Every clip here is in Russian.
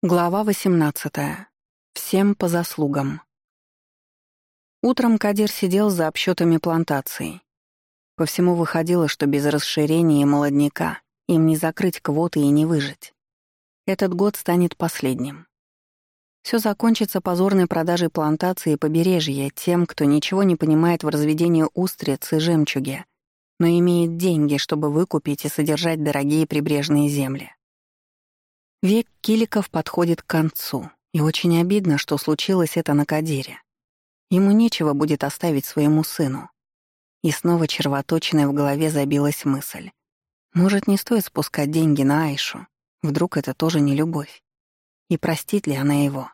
Глава 18. Всем по заслугам. Утром Кадир сидел за обсчетами плантации. По всему выходило, что без расширения молодняка им не закрыть квоты и не выжить. Этот год станет последним. Все закончится позорной продажей плантации и побережья тем, кто ничего не понимает в разведении устриц и жемчуги, но имеет деньги, чтобы выкупить и содержать дорогие прибрежные земли. Век Киликов подходит к концу, и очень обидно, что случилось это на Кадире. Ему нечего будет оставить своему сыну. И снова червоточиной в голове забилась мысль. Может, не стоит спускать деньги на Айшу? Вдруг это тоже не любовь? И простит ли она его?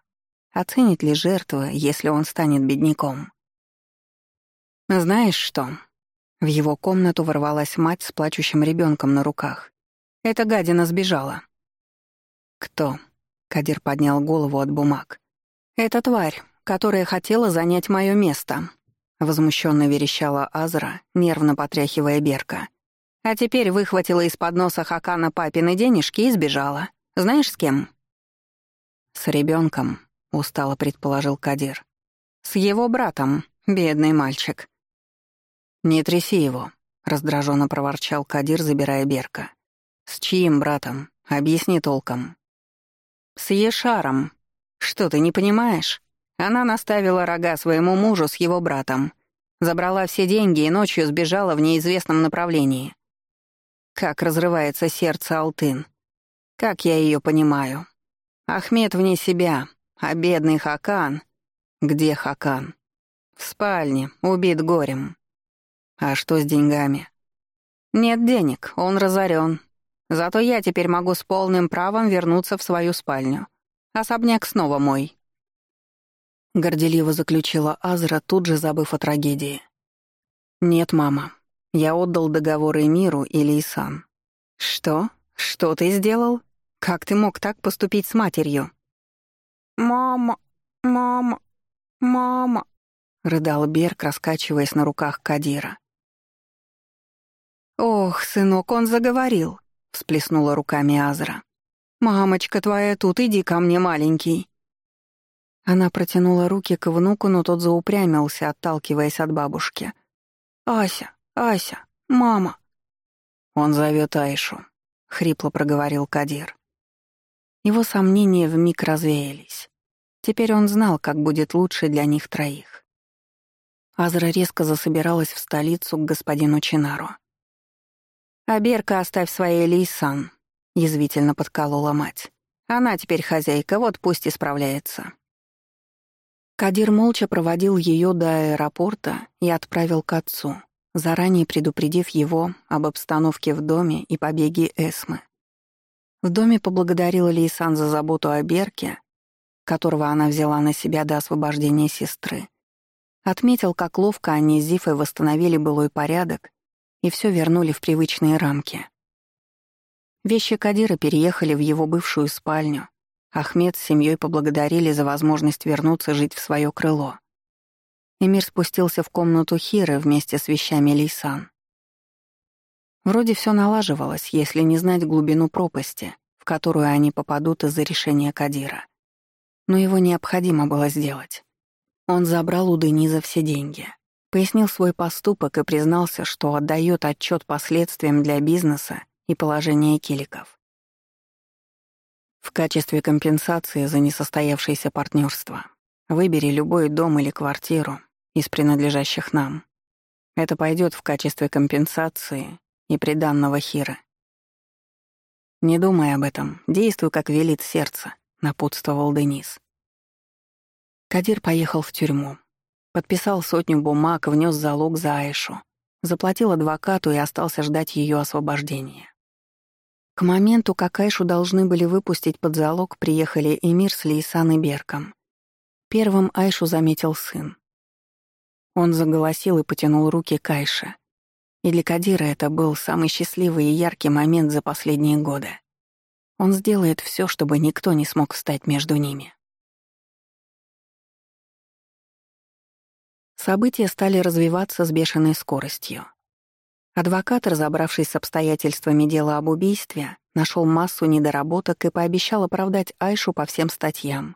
Оценит ли жертву, если он станет бедняком? «Знаешь что?» В его комнату ворвалась мать с плачущим ребенком на руках. «Эта гадина сбежала». «Кто?» — Кадир поднял голову от бумаг. «Это тварь, которая хотела занять мое место», — возмущенно верещала Азра, нервно потряхивая Берка. «А теперь выхватила из-под носа Хакана папины денежки и сбежала. Знаешь, с кем?» «С ребенком, устало предположил Кадир. «С его братом, бедный мальчик». «Не тряси его», — раздраженно проворчал Кадир, забирая Берка. «С чьим братом? Объясни толком». «С Ешаром. Что ты не понимаешь? Она наставила рога своему мужу с его братом, забрала все деньги и ночью сбежала в неизвестном направлении. Как разрывается сердце Алтын. Как я ее понимаю. Ахмед вне себя, а бедный Хакан... Где Хакан? В спальне, убит горем. А что с деньгами? Нет денег, он разорен, Зато я теперь могу с полным правом вернуться в свою спальню. Особняк снова мой». Горделиво заключила Азра, тут же забыв о трагедии. «Нет, мама. Я отдал договоры Миру и Лейсан». «Что? Что ты сделал? Как ты мог так поступить с матерью?» «Мама, мама, мама», — рыдал Берг, раскачиваясь на руках Кадира. «Ох, сынок, он заговорил всплеснула руками Азра. «Мамочка твоя тут, иди ко мне, маленький». Она протянула руки к внуку, но тот заупрямился, отталкиваясь от бабушки. «Ася, Ася, мама!» «Он зовет Айшу», — хрипло проговорил Кадир. Его сомнения вмиг развеялись. Теперь он знал, как будет лучше для них троих. Азра резко засобиралась в столицу к господину Чинару. «А Берка оставь своей Лейсан», — язвительно подколола мать. «Она теперь хозяйка, вот пусть и справляется». Кадир молча проводил ее до аэропорта и отправил к отцу, заранее предупредив его об обстановке в доме и побеге Эсмы. В доме поблагодарила Лейсан за заботу о Берке, которого она взяла на себя до освобождения сестры. Отметил, как ловко они с Зифой восстановили былой порядок и все вернули в привычные рамки. Вещи Кадира переехали в его бывшую спальню. Ахмед с семьей поблагодарили за возможность вернуться жить в свое крыло. Эмир спустился в комнату Хиры вместе с вещами Лейсан. Вроде все налаживалось, если не знать глубину пропасти, в которую они попадут из-за решения Кадира. Но его необходимо было сделать. Он забрал у Дениза все деньги. Пояснил свой поступок и признался, что отдает отчет последствиям для бизнеса и положения киликов. В качестве компенсации за несостоявшееся партнерство выбери любой дом или квартиру из принадлежащих нам. Это пойдет в качестве компенсации и приданного Хира. «Не думай об этом, действуй, как велит сердце», — напутствовал Денис. Кадир поехал в тюрьму. Подписал сотню бумаг, внес залог за Айшу. Заплатил адвокату и остался ждать ее освобождения. К моменту, как Айшу должны были выпустить под залог, приехали Эмир с Лейсан и Берком. Первым Айшу заметил сын. Он заголосил и потянул руки к Айше. И для Кадира это был самый счастливый и яркий момент за последние годы. Он сделает все, чтобы никто не смог встать между ними. События стали развиваться с бешеной скоростью. Адвокат, разобравшись с обстоятельствами дела об убийстве, нашел массу недоработок и пообещал оправдать Айшу по всем статьям.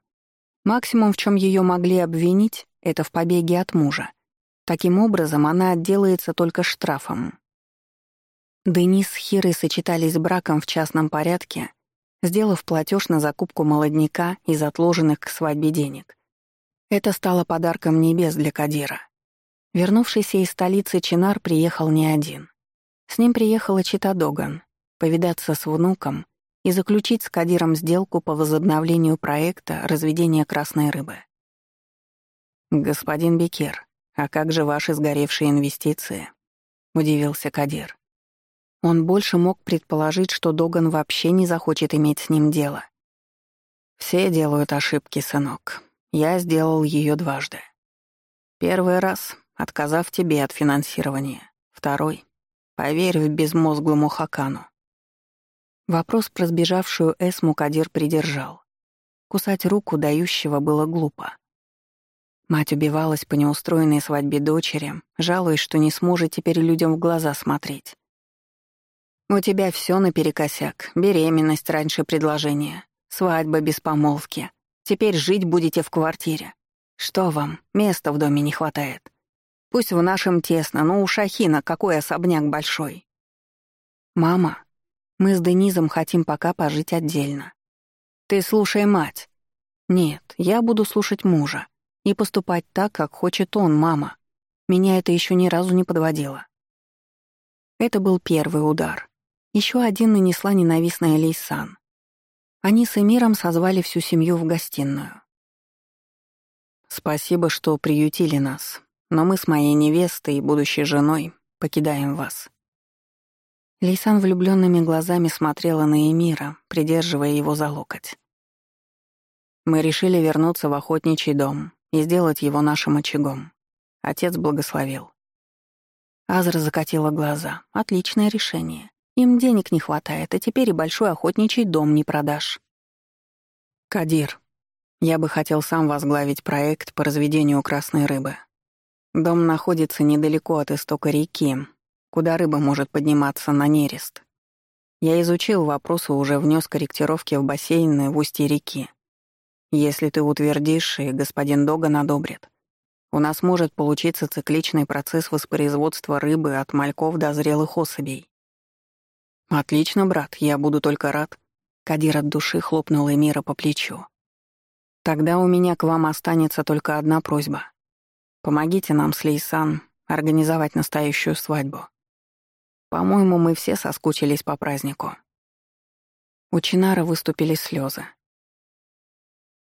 Максимум, в чем ее могли обвинить, это в побеге от мужа. Таким образом, она отделается только штрафом. Денис с Хирой сочетались браком в частном порядке, сделав платеж на закупку молодняка из отложенных к свадьбе денег. Это стало подарком небес для Кадира. Вернувшийся из столицы Чинар приехал не один. С ним приехала Чита Доган, повидаться с внуком и заключить с Кадиром сделку по возобновлению проекта разведения красной рыбы. «Господин Бекер, а как же ваши сгоревшие инвестиции?» — удивился Кадир. Он больше мог предположить, что Доган вообще не захочет иметь с ним дело. «Все делают ошибки, сынок. Я сделал ее дважды. Первый раз, отказав тебе от финансирования. Второй — поверь безмозглому Хакану. Вопрос про сбежавшую Эсму Кадир придержал. Кусать руку дающего было глупо. Мать убивалась по неустроенной свадьбе дочери, жалуясь, что не сможет теперь людям в глаза смотреть. «У тебя все наперекосяк. Беременность раньше предложения. Свадьба без помолвки. Теперь жить будете в квартире. Что вам, места в доме не хватает. Пусть в нашем тесно, но у Шахина какой особняк большой. Мама, мы с Денизом хотим пока пожить отдельно. Ты слушай мать. Нет, я буду слушать мужа и поступать так, как хочет он, мама. Меня это еще ни разу не подводило. Это был первый удар. Еще один нанесла ненавистная Лейсан. Они с Эмиром созвали всю семью в гостиную. «Спасибо, что приютили нас, но мы с моей невестой и будущей женой покидаем вас». Лейсан влюбленными глазами смотрела на Эмира, придерживая его за локоть. «Мы решили вернуться в охотничий дом и сделать его нашим очагом. Отец благословил». Азра закатила глаза. «Отличное решение. Им денег не хватает, а теперь и большой охотничий дом не продашь. Кадир, я бы хотел сам возглавить проект по разведению красной рыбы. Дом находится недалеко от истока реки, куда рыба может подниматься на нерест. Я изучил вопрос и уже внес корректировки в бассейны в устье реки. Если ты утвердишь, и господин Доган одобрит, у нас может получиться цикличный процесс воспроизводства рыбы от мальков до зрелых особей. «Отлично, брат, я буду только рад». Кадир от души хлопнул Эмира по плечу. «Тогда у меня к вам останется только одна просьба. Помогите нам с Лейсан организовать настоящую свадьбу. По-моему, мы все соскучились по празднику». У Чинара выступили слезы.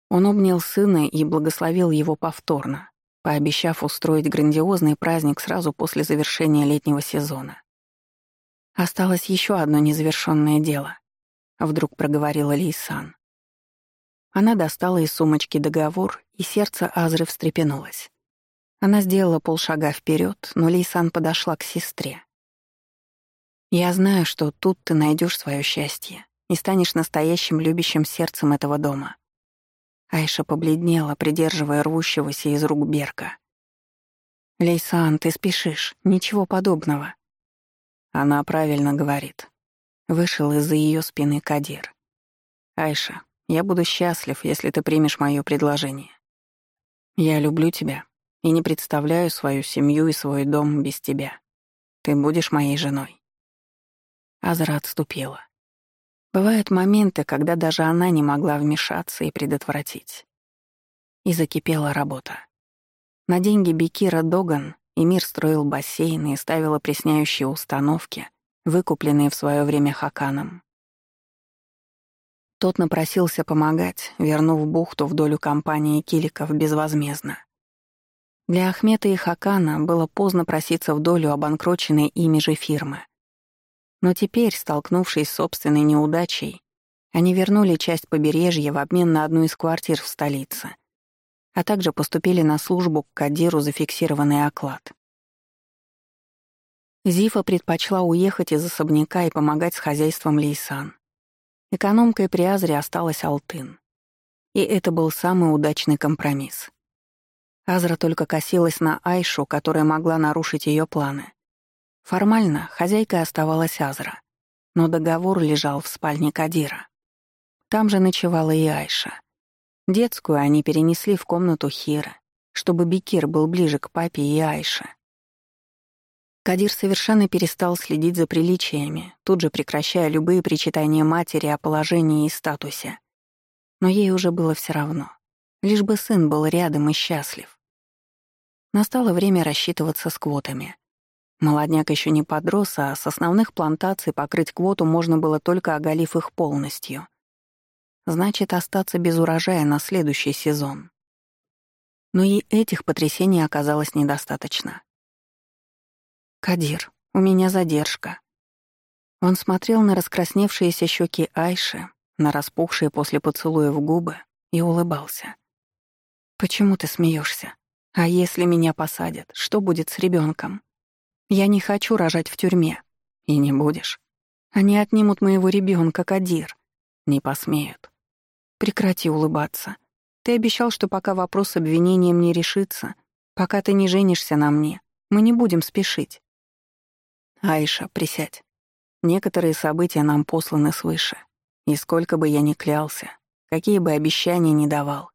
Он обнял сына и благословил его повторно, пообещав устроить грандиозный праздник сразу после завершения летнего сезона. Осталось еще одно незавершенное дело, вдруг проговорила Лейсан. Она достала из сумочки договор, и сердце Азры встрепенулось. Она сделала полшага вперед, но Лейсан подошла к сестре. «Я знаю, что тут ты найдешь свое счастье и станешь настоящим любящим сердцем этого дома». Айша побледнела, придерживая рвущегося из рук Берка. «Лейсан, ты спешишь. Ничего подобного. Она правильно говорит. Вышел из-за ее спины Кадир. Айша, я буду счастлив, если ты примешь мое предложение. Я люблю тебя и не представляю свою семью и свой дом без тебя. Ты будешь моей женой. Азра отступила. Бывают моменты, когда даже она не могла вмешаться и предотвратить. И закипела работа. На деньги Бекира Доган Эмир строил бассейны и ставил опресняющие установки, выкупленные в свое время Хаканом. Тот напросился помогать, вернув бухту в долю компании Киликов безвозмездно. Для Ахмета и Хакана было поздно проситься в долю обанкроченной ими же фирмы. Но теперь, столкнувшись с собственной неудачей, они вернули часть побережья в обмен на одну из квартир в столице а также поступили на службу к Кадиру за фиксированный оклад. Зифа предпочла уехать из особняка и помогать с хозяйством Лейсан. Экономкой при Азре осталась Алтын. И это был самый удачный компромисс. Азра только косилась на Айшу, которая могла нарушить ее планы. Формально хозяйкой оставалась Азра, но договор лежал в спальне Кадира. Там же ночевала и Айша. Детскую они перенесли в комнату Хира, чтобы Бекир был ближе к папе и Айше. Кадир совершенно перестал следить за приличиями, тут же прекращая любые причитания матери о положении и статусе. Но ей уже было все равно. Лишь бы сын был рядом и счастлив. Настало время рассчитываться с квотами. Молодняк еще не подрос, а с основных плантаций покрыть квоту можно было только оголив их полностью. Значит, остаться без урожая на следующий сезон. Но и этих потрясений оказалось недостаточно. «Кадир, у меня задержка». Он смотрел на раскрасневшиеся щеки Айши, на распухшие после поцелуя в губы и улыбался. «Почему ты смеешься? А если меня посадят, что будет с ребенком? Я не хочу рожать в тюрьме. И не будешь. Они отнимут моего ребенка, Кадир. Не посмеют. Прекрати улыбаться. Ты обещал, что пока вопрос с обвинением не решится, пока ты не женишься на мне, мы не будем спешить. «Айша, присядь. Некоторые события нам посланы свыше. И сколько бы я ни клялся, какие бы обещания ни давал,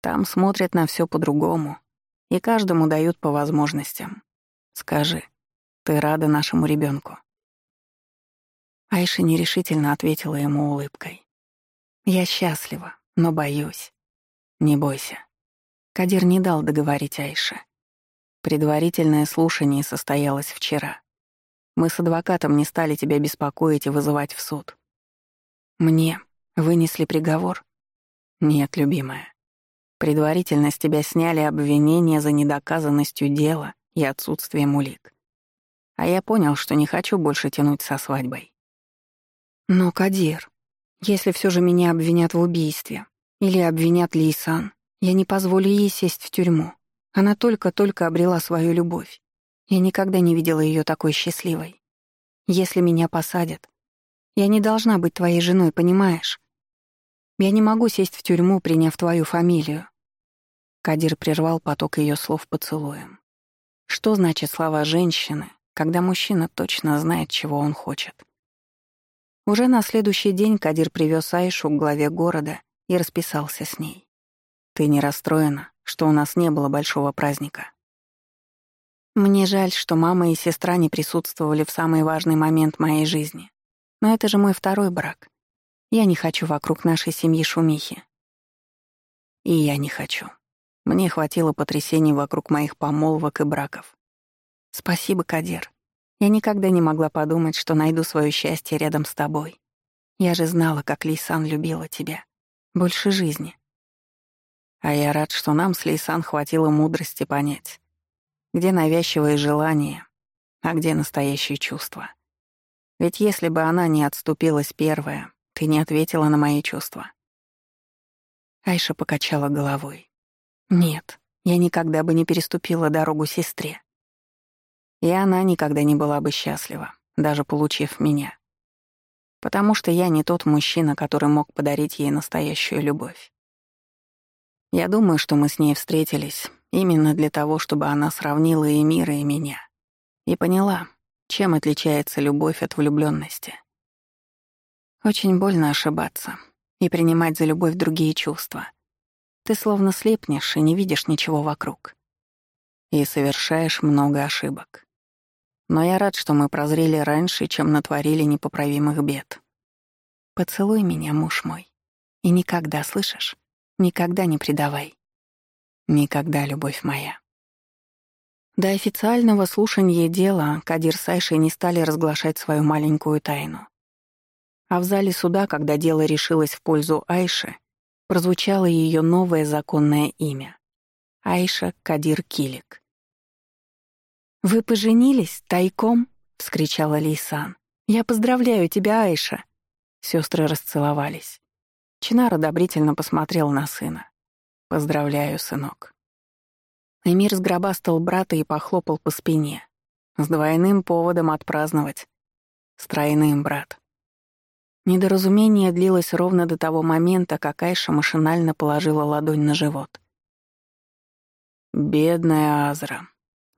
там смотрят на все по-другому, и каждому дают по возможностям. Скажи, ты рада нашему ребенку? Айша нерешительно ответила ему улыбкой. «Я счастлива, но боюсь. Не бойся». Кадир не дал договорить Айше. Предварительное слушание состоялось вчера. Мы с адвокатом не стали тебя беспокоить и вызывать в суд. Мне вынесли приговор? Нет, любимая. Предварительно с тебя сняли обвинения за недоказанностью дела и отсутствием улик. А я понял, что не хочу больше тянуть со свадьбой. Но, Кадир, если все же меня обвинят в убийстве или обвинят Лейсан, я не позволю ей сесть в тюрьму. Она только-только обрела свою любовь. Я никогда не видела ее такой счастливой. Если меня посадят, я не должна быть твоей женой, понимаешь? Я не могу сесть в тюрьму, приняв твою фамилию. Кадир прервал поток ее слов поцелуем. Что значит слова женщины, когда мужчина точно знает, чего он хочет? Уже на следующий день Кадир привез Айшу к главе города и расписался с ней. «Ты не расстроена, что у нас не было большого праздника?» Мне жаль, что мама и сестра не присутствовали в самый важный момент моей жизни. Но это же мой второй брак. Я не хочу вокруг нашей семьи шумихи. И я не хочу. Мне хватило потрясений вокруг моих помолвок и браков. Спасибо, Кадир. Я никогда не могла подумать, что найду свое счастье рядом с тобой. Я же знала, как Лейсан любила тебя. Больше жизни. А я рад, что нам с Лейсан хватило мудрости понять, где навязчивые желания, а где настоящие чувства. Ведь если бы она не отступилась первая, ты не ответила на мои чувства. Айша покачала головой. Нет, я никогда бы не переступила дорогу сестре. И она никогда не была бы счастлива, даже получив меня. Потому что я не тот мужчина, который мог подарить ей настоящую любовь. Я думаю, что мы с ней встретились Именно для того, чтобы она сравнила и мира, и меня. И поняла, чем отличается любовь от влюблённости. Очень больно ошибаться и принимать за любовь другие чувства. Ты словно слепнешь и не видишь ничего вокруг. И совершаешь много ошибок. Но я рад, что мы прозрели раньше, чем натворили непоправимых бед. Поцелуй меня, муж мой. И никогда, слышишь? Никогда не предавай. Никогда, любовь моя. До официального слушания дела Кадир с Айшей не стали разглашать свою маленькую тайну. А в зале суда, когда дело решилось в пользу Айши, прозвучало ее новое законное имя — Айша Кадир Килик. «Вы поженились тайком?» — вскричала Лейсан. «Я поздравляю тебя, Айша!» Сестры расцеловались. Чинар одобрительно посмотрел на сына. «Поздравляю, сынок». Эмир сгробастал брата и похлопал по спине. С двойным поводом отпраздновать. С тройным, брат. Недоразумение длилось ровно до того момента, как Айша машинально положила ладонь на живот. «Бедная Азра.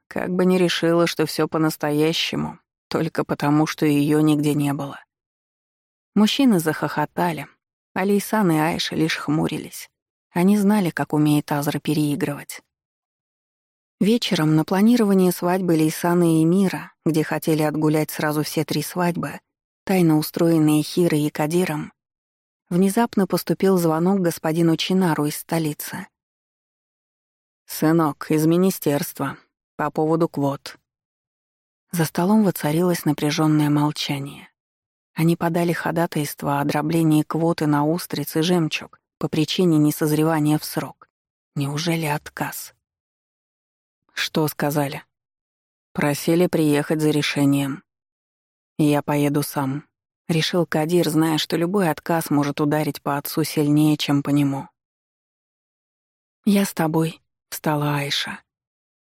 Как бы не решила, что все по-настоящему, только потому, что ее нигде не было. Мужчины захохотали, а Лейсан и Айша лишь хмурились. Они знали, как умеет Азра переигрывать. Вечером на планировании свадьбы Лейсана и Мира, где хотели отгулять сразу все три свадьбы, тайно устроенные Хирой и Кадиром, внезапно поступил звонок господину Чинару из столицы. «Сынок, из министерства. По поводу квот». За столом воцарилось напряженное молчание. Они подали ходатайство о дроблении квоты на устриц и жемчуг по причине несозревания в срок. Неужели отказ? Что сказали? Просили приехать за решением. Я поеду сам. Решил Кадир, зная, что любой отказ может ударить по отцу сильнее, чем по нему. «Я с тобой», — встала Айша.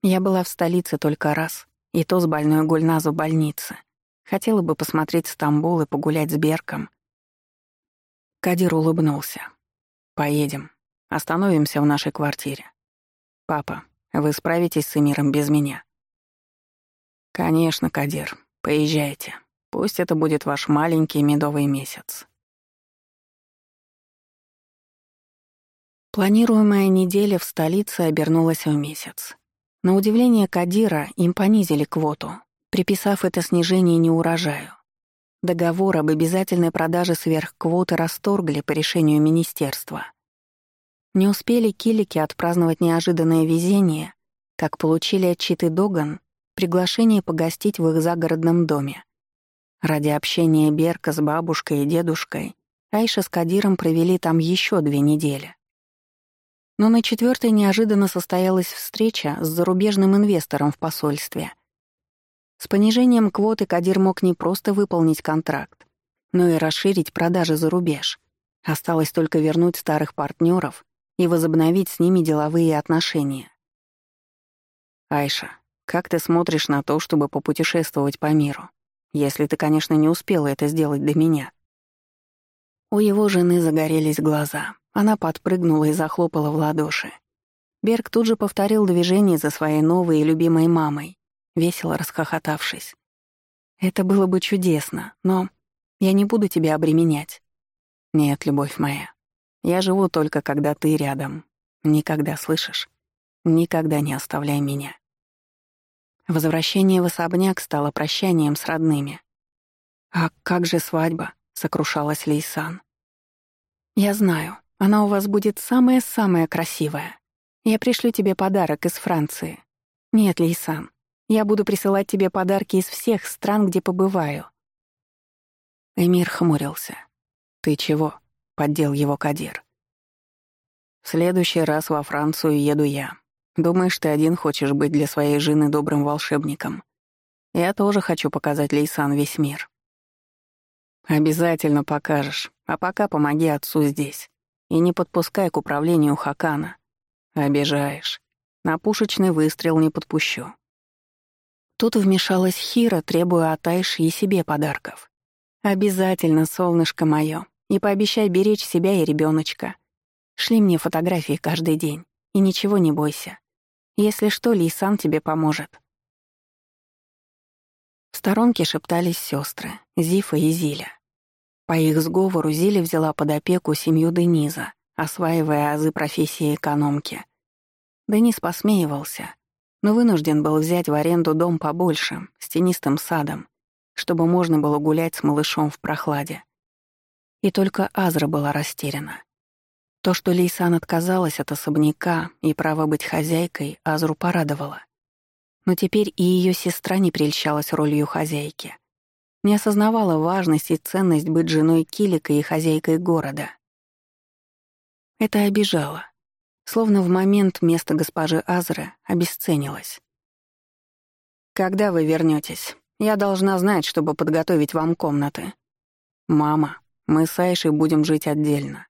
«Я была в столице только раз, и то с больной Гульназу больницы. Хотела бы посмотреть Стамбул и погулять с Берком». Кадир улыбнулся. «Поедем. Остановимся в нашей квартире. Папа, вы справитесь с Эмиром без меня?» «Конечно, Кадир. Поезжайте. Пусть это будет ваш маленький медовый месяц». Планируемая неделя в столице обернулась в месяц. На удивление Кадира им понизили квоту, приписав это снижение неурожаю. Договор об обязательной продаже сверхквоты расторгли по решению министерства. Не успели килики отпраздновать неожиданное везение, как получили от Читы Доган приглашение погостить в их загородном доме. Ради общения Берка с бабушкой и дедушкой Айша с Кадиром провели там еще две недели. Но на четвертой неожиданно состоялась встреча с зарубежным инвестором в посольстве. С понижением квоты Кадир мог не просто выполнить контракт, но и расширить продажи за рубеж. Осталось только вернуть старых партнеров и возобновить с ними деловые отношения. «Айша, как ты смотришь на то, чтобы попутешествовать по миру? Если ты, конечно, не успела это сделать до меня». У его жены загорелись глаза. Она подпрыгнула и захлопала в ладоши. Берг тут же повторил движение за своей новой и любимой мамой, весело расхохотавшись. «Это было бы чудесно, но я не буду тебя обременять». «Нет, любовь моя, я живу только, когда ты рядом. Никогда, слышишь? Никогда не оставляй меня. Возвращение в особняк стало прощанием с родными. «А как же свадьба?» — сокрушалась Лейсан. «Я знаю, она у вас будет самая-самая красивая. Я пришлю тебе подарок из Франции. Нет, Лейсан, я буду присылать тебе подарки из всех стран, где побываю». Эмир хмурился. «Ты чего?» поддел его Кадир. «В следующий раз во Францию еду я. Думаешь, ты один хочешь быть для своей жены добрым волшебником? Я тоже хочу показать Лейсан весь мир». «Обязательно покажешь, а пока помоги отцу здесь. И не подпускай к управлению Хакана. Обижаешь. На пушечный выстрел не подпущу». Тут вмешалась Хира, требуя от Айши и себе подарков. «Обязательно, солнышко мое, и пообещай беречь себя и ребеночка. Шли мне фотографии каждый день. И ничего не бойся. Если что, Лейсан тебе поможет. В сторонке шептались сестры Зифа и Зиля. По их сговору Зиля взяла под опеку семью Дениза, осваивая азы профессии экономки. Денис посмеивался, но вынужден был взять в аренду дом побольше, с тенистым садом, чтобы можно было гулять с малышом в прохладе. И только Азра была растеряна. То, что Лейсан отказалась от особняка и права быть хозяйкой, Азру порадовало. Но теперь и ее сестра не прельщалась ролью хозяйки. Не осознавала важность и ценность быть женой Килика и хозяйкой города. Это обижало. Словно в момент место госпожи Азры обесценилось. «Когда вы вернетесь? Я должна знать, чтобы подготовить вам комнаты». «Мама», мы с Айшей будем жить отдельно.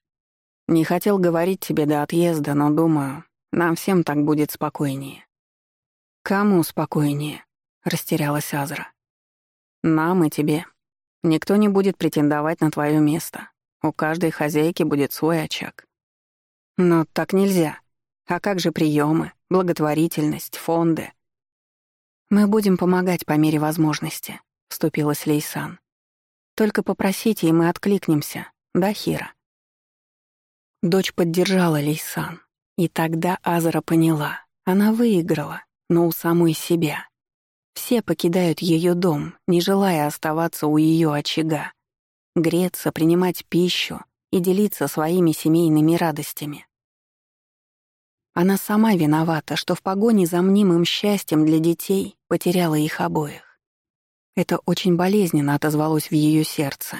Не хотел говорить тебе до отъезда, но думаю, нам всем так будет спокойнее». «Кому спокойнее?» — растерялась Азра. «Нам и тебе. Никто не будет претендовать на твое место. У каждой хозяйки будет свой очаг». «Но так нельзя. А как же приемы, благотворительность, фонды?» «Мы будем помогать по мере возможности», — вступилась Лейсан. «Только попросите, и мы откликнемся, да, Хира?» Дочь поддержала Лейсан, и тогда Азара поняла, она выиграла, но у самой себя. Все покидают ее дом, не желая оставаться у ее очага, греться, принимать пищу и делиться своими семейными радостями. Она сама виновата, что в погоне за мнимым счастьем для детей потеряла их обоих. Это очень болезненно отозвалось в ее сердце.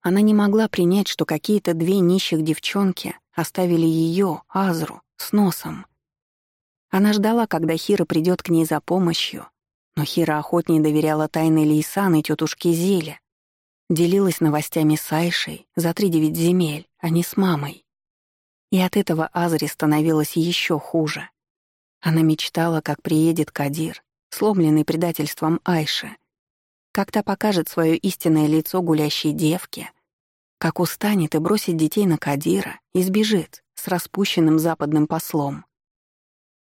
Она не могла принять, что какие-то две нищих девчонки оставили ее, Азру, с носом. Она ждала, когда Хира придет к ней за помощью, но Хира охотнее доверяла тайны Лейсан и тетушке Зеле, делилась новостями с Айшей за три девять земель, а не с мамой. И от этого Азри становилось еще хуже. Она мечтала, как приедет Кадир, сломленный предательством Айши, как та покажет свое истинное лицо гулящей девке, как устанет и бросит детей на Кадира и сбежит с распущенным западным послом.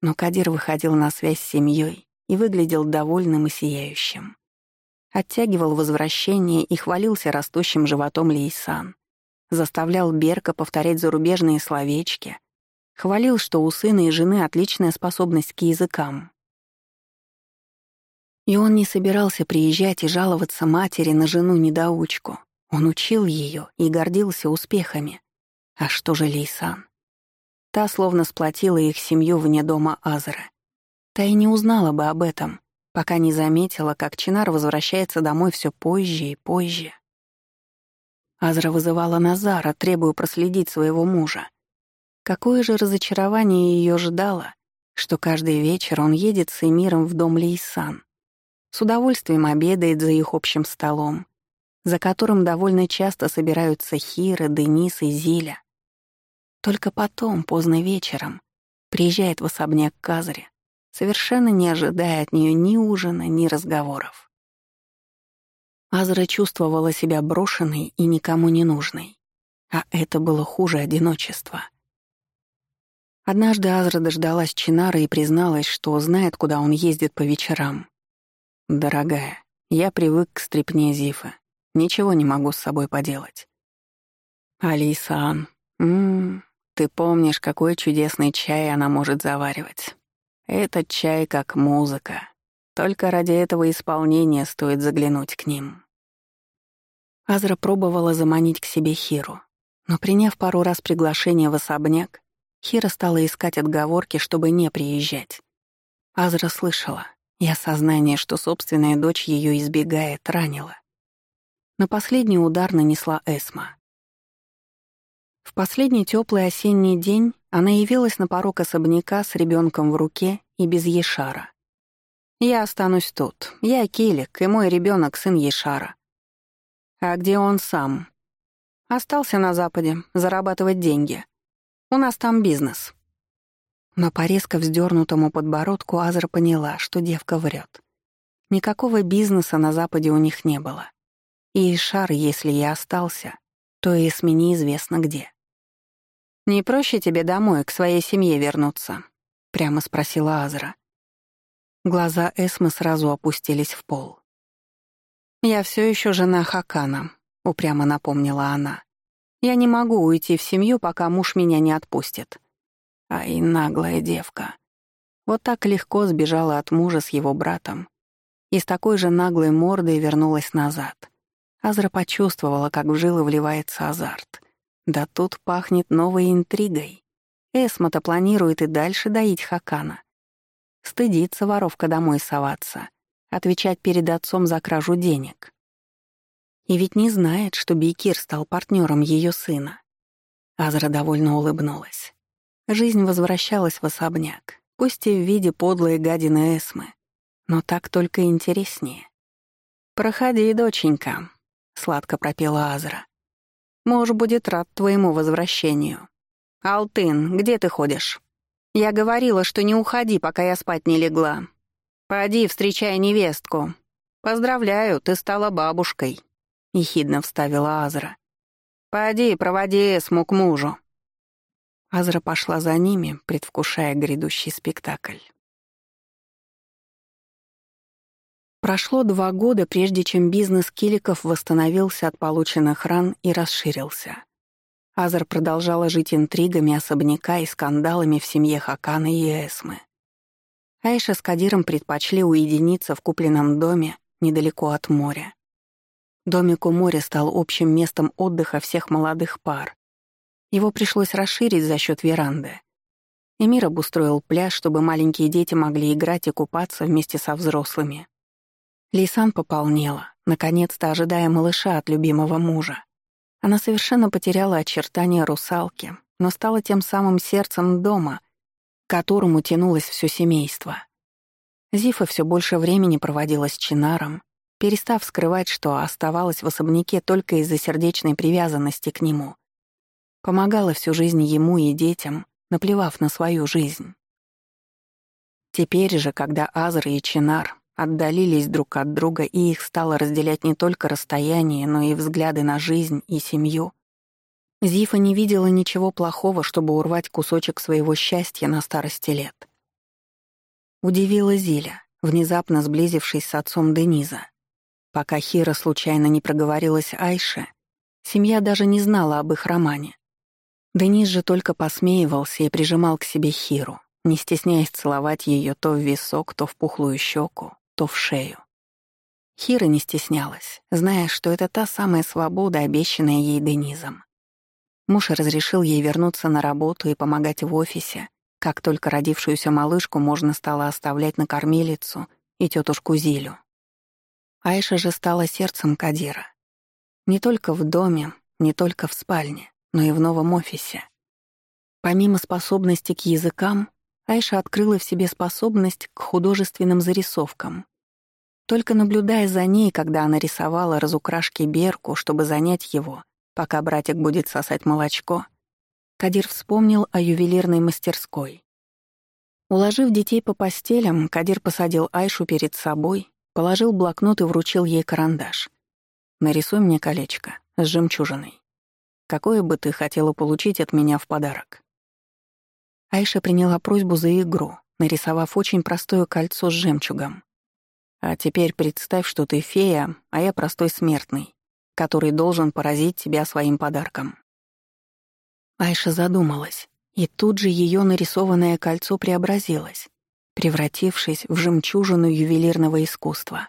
Но Кадир выходил на связь с семьей и выглядел довольным и сияющим. Оттягивал возвращение и хвалился растущим животом Лейсан заставлял Берка повторять зарубежные словечки, хвалил, что у сына и жены отличная способность к языкам. И он не собирался приезжать и жаловаться матери на жену-недоучку. Он учил ее и гордился успехами. А что же Лейсан? Та словно сплотила их семью вне дома Азера. Та и не узнала бы об этом, пока не заметила, как Чинар возвращается домой все позже и позже. Азра вызывала Назара, требуя проследить своего мужа. Какое же разочарование ее ждало, что каждый вечер он едет с Эмиром в дом Лейсан. С удовольствием обедает за их общим столом, за которым довольно часто собираются Хира, Денис и Зиля. Только потом, поздно вечером, приезжает в особняк Казаре, совершенно не ожидая от нее ни ужина, ни разговоров. Азра чувствовала себя брошенной и никому не нужной. А это было хуже одиночества. Однажды Азра дождалась Чинара и призналась, что знает, куда он ездит по вечерам. «Дорогая, я привык к стрипне Зифа. Ничего не могу с собой поделать». «Алисан, ммм, ты помнишь, какой чудесный чай она может заваривать? Этот чай как музыка. Только ради этого исполнения стоит заглянуть к ним. Азра пробовала заманить к себе Хиру, но приняв пару раз приглашение в особняк, Хира стала искать отговорки, чтобы не приезжать. Азра слышала, и осознание, что собственная дочь ее избегает, ранило. На последний удар нанесла Эсма. В последний теплый осенний день она явилась на порог особняка с ребенком в руке и без Ешара. Я останусь тут. Я Килик, и мой ребенок сын Ешара. А где он сам? Остался на Западе, зарабатывать деньги. У нас там бизнес. Но по резко вздернутому подбородку Азра поняла, что девка врет. Никакого бизнеса на Западе у них не было. И Ишар, если и остался, то и СМИ неизвестно где. «Не проще тебе домой, к своей семье вернуться?» — прямо спросила Азра. Глаза Эсмы сразу опустились в пол. «Я все еще жена Хакана», — упрямо напомнила она. «Я не могу уйти в семью, пока муж меня не отпустит». Ай, наглая девка. Вот так легко сбежала от мужа с его братом и с такой же наглой мордой вернулась назад. Азра почувствовала, как в жилы вливается азарт. Да тут пахнет новой интригой. Эсма-то планирует и дальше доить Хакана. Стыдится воровка домой соваться, отвечать перед отцом за кражу денег. И ведь не знает, что Бейкир стал партнером ее сына. Азра довольно улыбнулась. Жизнь возвращалась в особняк, пусть и в виде подлой гадины Эсмы, но так только интереснее. «Проходи, доченька», — сладко пропела Азра. «Муж будет рад твоему возвращению. Алтын, где ты ходишь?» Я говорила, что не уходи, пока я спать не легла. Поди, встречай невестку. Поздравляю, ты стала бабушкой», — ехидно вставила Азра. «Поди, проводи Эсму к мужу». Азра пошла за ними, предвкушая грядущий спектакль. Прошло два года, прежде чем бизнес Киликов восстановился от полученных ран и расширился. Азар продолжала жить интригами особняка и скандалами в семье Хакана и Эсмы. Айша с Кадиром предпочли уединиться в купленном доме недалеко от моря. Домик у моря стал общим местом отдыха всех молодых пар. Его пришлось расширить за счет веранды. Эмир обустроил пляж, чтобы маленькие дети могли играть и купаться вместе со взрослыми. Лейсан пополнела, наконец-то ожидая малыша от любимого мужа. Она совершенно потеряла очертания русалки, но стала тем самым сердцем дома, к которому тянулось все семейство. Зифа все больше времени проводила с Чинаром, перестав скрывать, что оставалась в особняке только из-за сердечной привязанности к нему. Помогала всю жизнь ему и детям, наплевав на свою жизнь. Теперь же, когда Азра и Чинар отдалились друг от друга, и их стало разделять не только расстояние, но и взгляды на жизнь и семью, Зифа не видела ничего плохого, чтобы урвать кусочек своего счастья на старости лет. Удивила Зиля, внезапно сблизившись с отцом Дениза. Пока Хира случайно не проговорилась Айше, семья даже не знала об их романе. Денис же только посмеивался и прижимал к себе Хиру, не стесняясь целовать ее то в висок, то в пухлую щеку, то в шею. Хира не стеснялась, зная, что это та самая свобода, обещанная ей Денизом. Муж разрешил ей вернуться на работу и помогать в офисе, как только родившуюся малышку можно стало оставлять на кормилицу и тетушку Зилю. Айша же стала сердцем Кадира. Не только в доме, не только в спальне, но и в новом офисе. Помимо способности к языкам, Айша открыла в себе способность к художественным зарисовкам. Только наблюдая за ней, когда она рисовала разукрашки Берку, чтобы занять его, пока братик будет сосать молочко, Кадир вспомнил о ювелирной мастерской. Уложив детей по постелям, Кадир посадил Айшу перед собой, положил блокнот и вручил ей карандаш. «Нарисуй мне колечко с жемчужиной. Какое бы ты хотела получить от меня в подарок?» Айша приняла просьбу за игру, нарисовав очень простое кольцо с жемчугом. «А теперь представь, что ты фея, а я простой смертный, который должен поразить тебя своим подарком». Айша задумалась, и тут же ее нарисованное кольцо преобразилось, превратившись в жемчужину ювелирного искусства.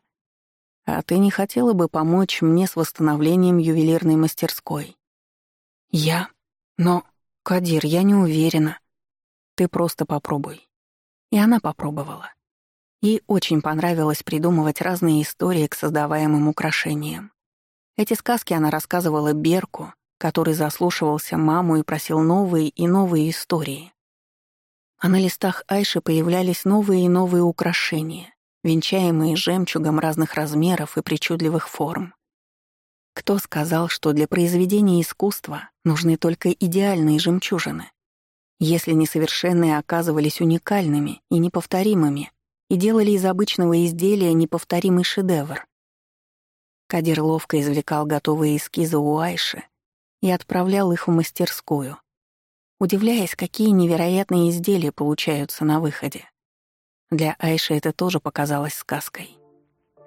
«А ты не хотела бы помочь мне с восстановлением ювелирной мастерской?» «Я? Но, Кадир, я не уверена», ты просто попробуй». И она попробовала. Ей очень понравилось придумывать разные истории к создаваемым украшениям. Эти сказки она рассказывала Берку, который заслушивался маму и просил новые и новые истории. А на листах Айши появлялись новые и новые украшения, венчаемые жемчугом разных размеров и причудливых форм. Кто сказал, что для произведения искусства нужны только идеальные жемчужины? Если несовершенные оказывались уникальными и неповторимыми и делали из обычного изделия неповторимый шедевр. Кадир ловко извлекал готовые эскизы у Айши и отправлял их в мастерскую, удивляясь, какие невероятные изделия получаются на выходе. Для Айши это тоже показалось сказкой.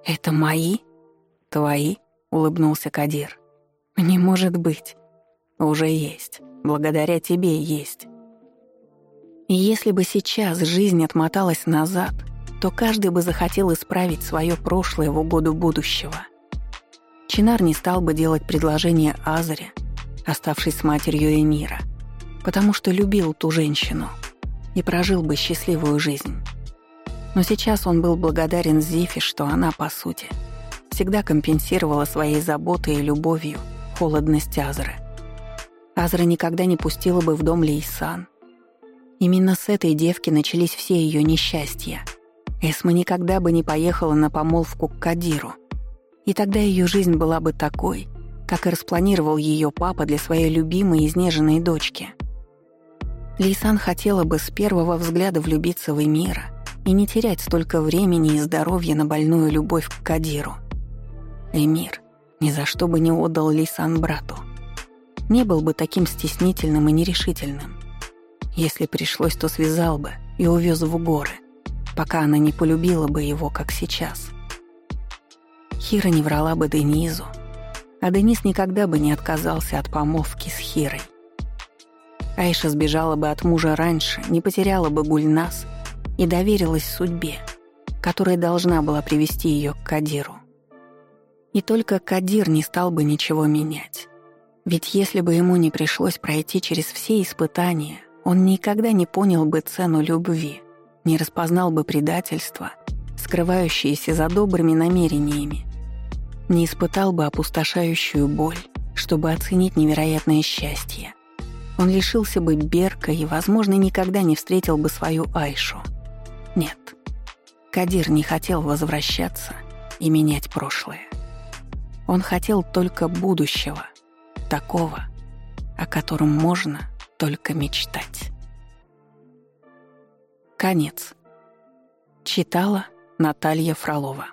«Это мои?» «Твои?» — улыбнулся Кадир. «Не может быть. Уже есть. Благодаря тебе есть. Если бы сейчас жизнь отмоталась назад, то каждый бы захотел исправить свое прошлое в угоду будущего. Чинар не стал бы делать предложение Азаре, оставшись с матерью Эмира, потому что любил ту женщину и прожил бы счастливую жизнь. Но сейчас он был благодарен Зифе, что она, по сути, всегда компенсировала своей заботой и любовью холодность Азры. Азра никогда не пустила бы в дом Лейсан, Именно с этой девки начались все ее несчастья. Эсма никогда бы не поехала на помолвку к Кадиру. И тогда ее жизнь была бы такой, как и распланировал ее папа для своей любимой изнеженной дочки. Лейсан хотела бы с первого взгляда влюбиться в Эмира и не терять столько времени и здоровья на больную любовь к Кадиру. Эмир ни за что бы не отдал Лейсан брату. Не был бы таким стеснительным и нерешительным. Если пришлось, то связал бы и увез в горы, пока она не полюбила бы его, как сейчас. Хира не врала бы Денизу, а Денис никогда бы не отказался от помолвки с Хирой. Айша сбежала бы от мужа раньше, не потеряла бы Гульнас и доверилась судьбе, которая должна была привести ее к Кадиру. И только Кадир не стал бы ничего менять. Ведь если бы ему не пришлось пройти через все испытания, он никогда не понял бы цену любви, не распознал бы предательства, скрывающиеся за добрыми намерениями, не испытал бы опустошающую боль, чтобы оценить невероятное счастье. Он лишился бы Берка и, возможно, никогда не встретил бы свою Айшу. Нет, Кадир не хотел возвращаться и менять прошлое. Он хотел только будущего, такого, о котором можно только мечтать. Конец. Читала Наталья Фролова.